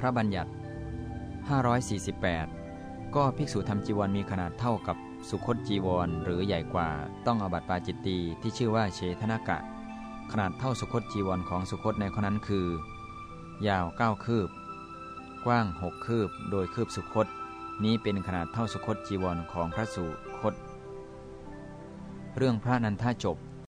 พระบัญญัติ 548 ก็ภิกษุทำจีวรมีขนาดเท่ากับสุคตจีวร หรือใหญ่กว่าต้องอบัตปาจิตตีที่ชื่อว่าเชทนากะ ขนาดเท่าสุคตจีวรของสุคตในข้อนั้นคือ ยาว 9 คืบ กว้าง 6 คืบ โดยคืบสุคต นี้เป็นขนาดเท่าสุคตจีวรของพระสุคต เรื่องพระนันทาจบ